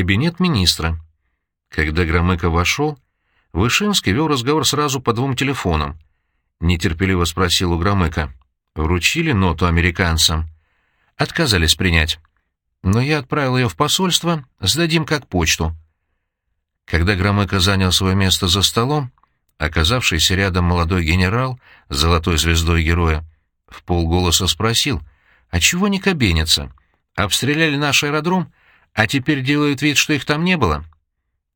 Кабинет министра. Когда Громыко вошел, Вышинский вел разговор сразу по двум телефонам. Нетерпеливо спросил у Громыка. «Вручили ноту американцам?» «Отказались принять. Но я отправил ее в посольство, сдадим как почту». Когда Громыко занял свое место за столом, оказавшийся рядом молодой генерал с золотой звездой героя в полголоса спросил, «А чего не кабенятся? Обстреляли наш аэродром, а теперь делают вид, что их там не было?»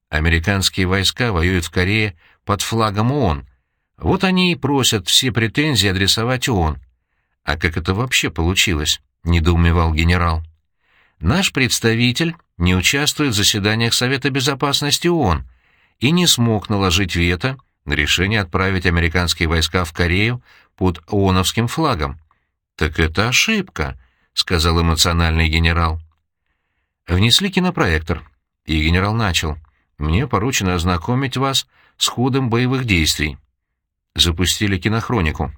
Американские войска воюют в Корее под флагом ООН. Вот они и просят все претензии адресовать ООН. А как это вообще получилось? — недоумевал генерал. Наш представитель не участвует в заседаниях Совета Безопасности ООН и не смог наложить вето на решение отправить американские войска в Корею под ООНовским флагом. «Так это ошибка», — сказал эмоциональный генерал. Внесли кинопроектор, и генерал начал. «Мне поручено ознакомить вас с ходом боевых действий». Запустили кинохронику.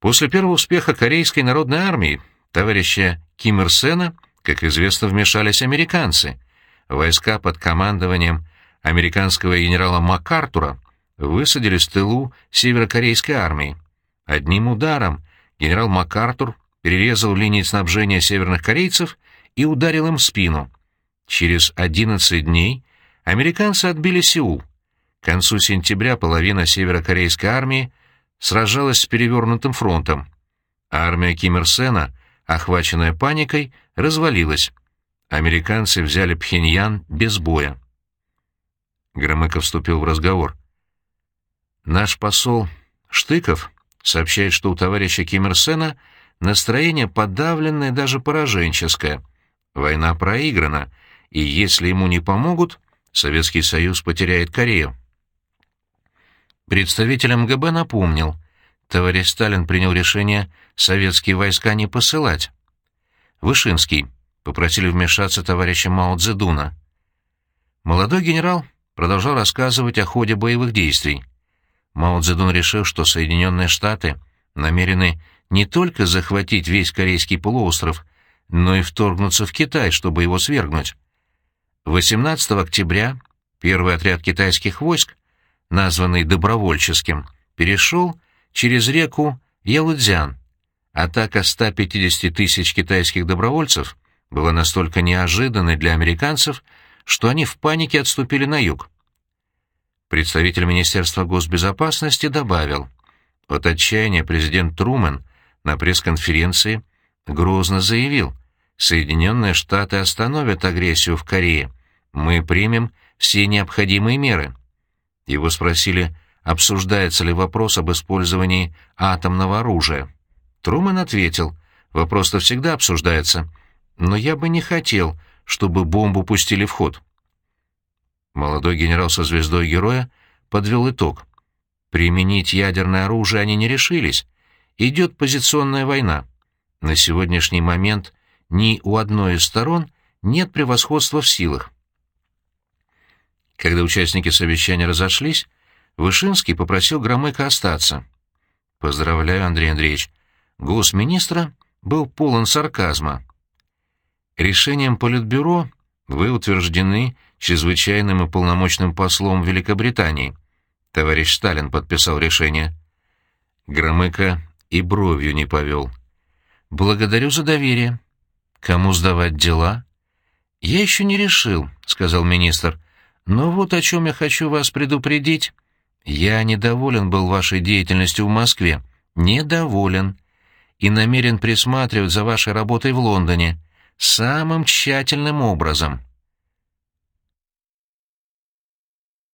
После первого успеха Корейской народной армии товарища Ким Ир Сена, как известно, вмешались американцы. Войска под командованием американского генерала МакАртура высадились в тылу северокорейской армии. Одним ударом генерал МакАртур перерезал линии снабжения северных корейцев и ударил им в спину. Через 11 дней американцы отбили Сеул. К концу сентября половина северокорейской армии сражалась с перевернутым фронтом. Армия Ким Ир Сена, охваченная паникой, развалилась. Американцы взяли Пхеньян без боя. Громыко вступил в разговор. Наш посол Штыков сообщает, что у товарища Ким Ир Сена настроение подавленное, даже пораженческое. Война проиграна, и если ему не помогут, Советский Союз потеряет Корею. Представитель МГБ напомнил, товарищ Сталин принял решение советские войска не посылать. Вышинский попросили вмешаться товарища Мао Цзэдуна. Молодой генерал продолжал рассказывать о ходе боевых действий. Мао Цзэдун решил, что Соединенные Штаты намерены не только захватить весь Корейский полуостров, но и вторгнуться в Китай, чтобы его свергнуть. 18 октября первый отряд китайских войск названный добровольческим, перешел через реку Ялудзян. Атака 150 тысяч китайских добровольцев была настолько неожиданной для американцев, что они в панике отступили на юг. Представитель Министерства госбезопасности добавил, от отчаяния президент Трумэн на пресс-конференции грозно заявил, Соединенные Штаты остановят агрессию в Корее, мы примем все необходимые меры. Его спросили, обсуждается ли вопрос об использовании атомного оружия. Трумэн ответил, вопрос-то всегда обсуждается, но я бы не хотел, чтобы бомбу пустили в ход. Молодой генерал со звездой героя подвел итог. Применить ядерное оружие они не решились. Идет позиционная война. На сегодняшний момент ни у одной из сторон нет превосходства в силах. Когда участники совещания разошлись, Вышинский попросил Громыка остаться. «Поздравляю, Андрей Андреевич. Голос министра был полон сарказма. Решением Политбюро вы утверждены чрезвычайным и полномочным послом Великобритании. Товарищ Сталин подписал решение». Громыко и бровью не повел. «Благодарю за доверие. Кому сдавать дела?» «Я еще не решил», — сказал министр. Но вот о чем я хочу вас предупредить. Я недоволен был вашей деятельностью в Москве. Недоволен. И намерен присматривать за вашей работой в Лондоне самым тщательным образом.